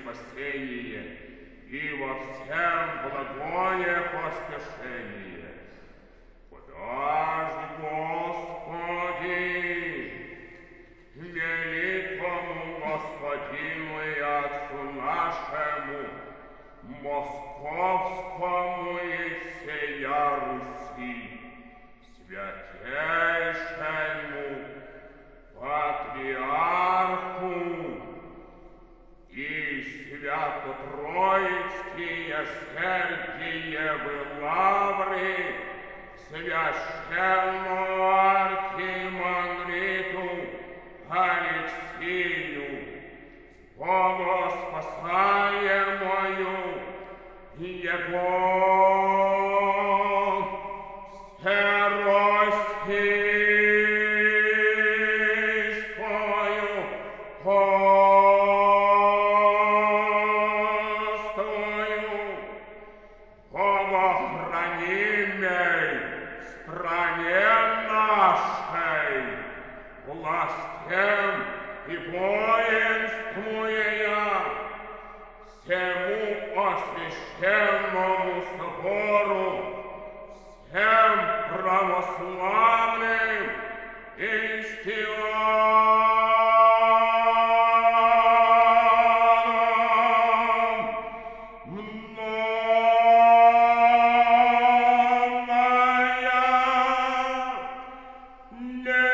спасение, и во всем благое поспешение. Подожди, Господи, великому Господину и Отцу нашему, московскому и сеянию, свято-троицкие Сергиевы лавры священному архимандриту Алексею, богоспасаемую его всероссийскую постою, богохранимой стране нашей, властям и воинствуя, всему освященному собору, Lord.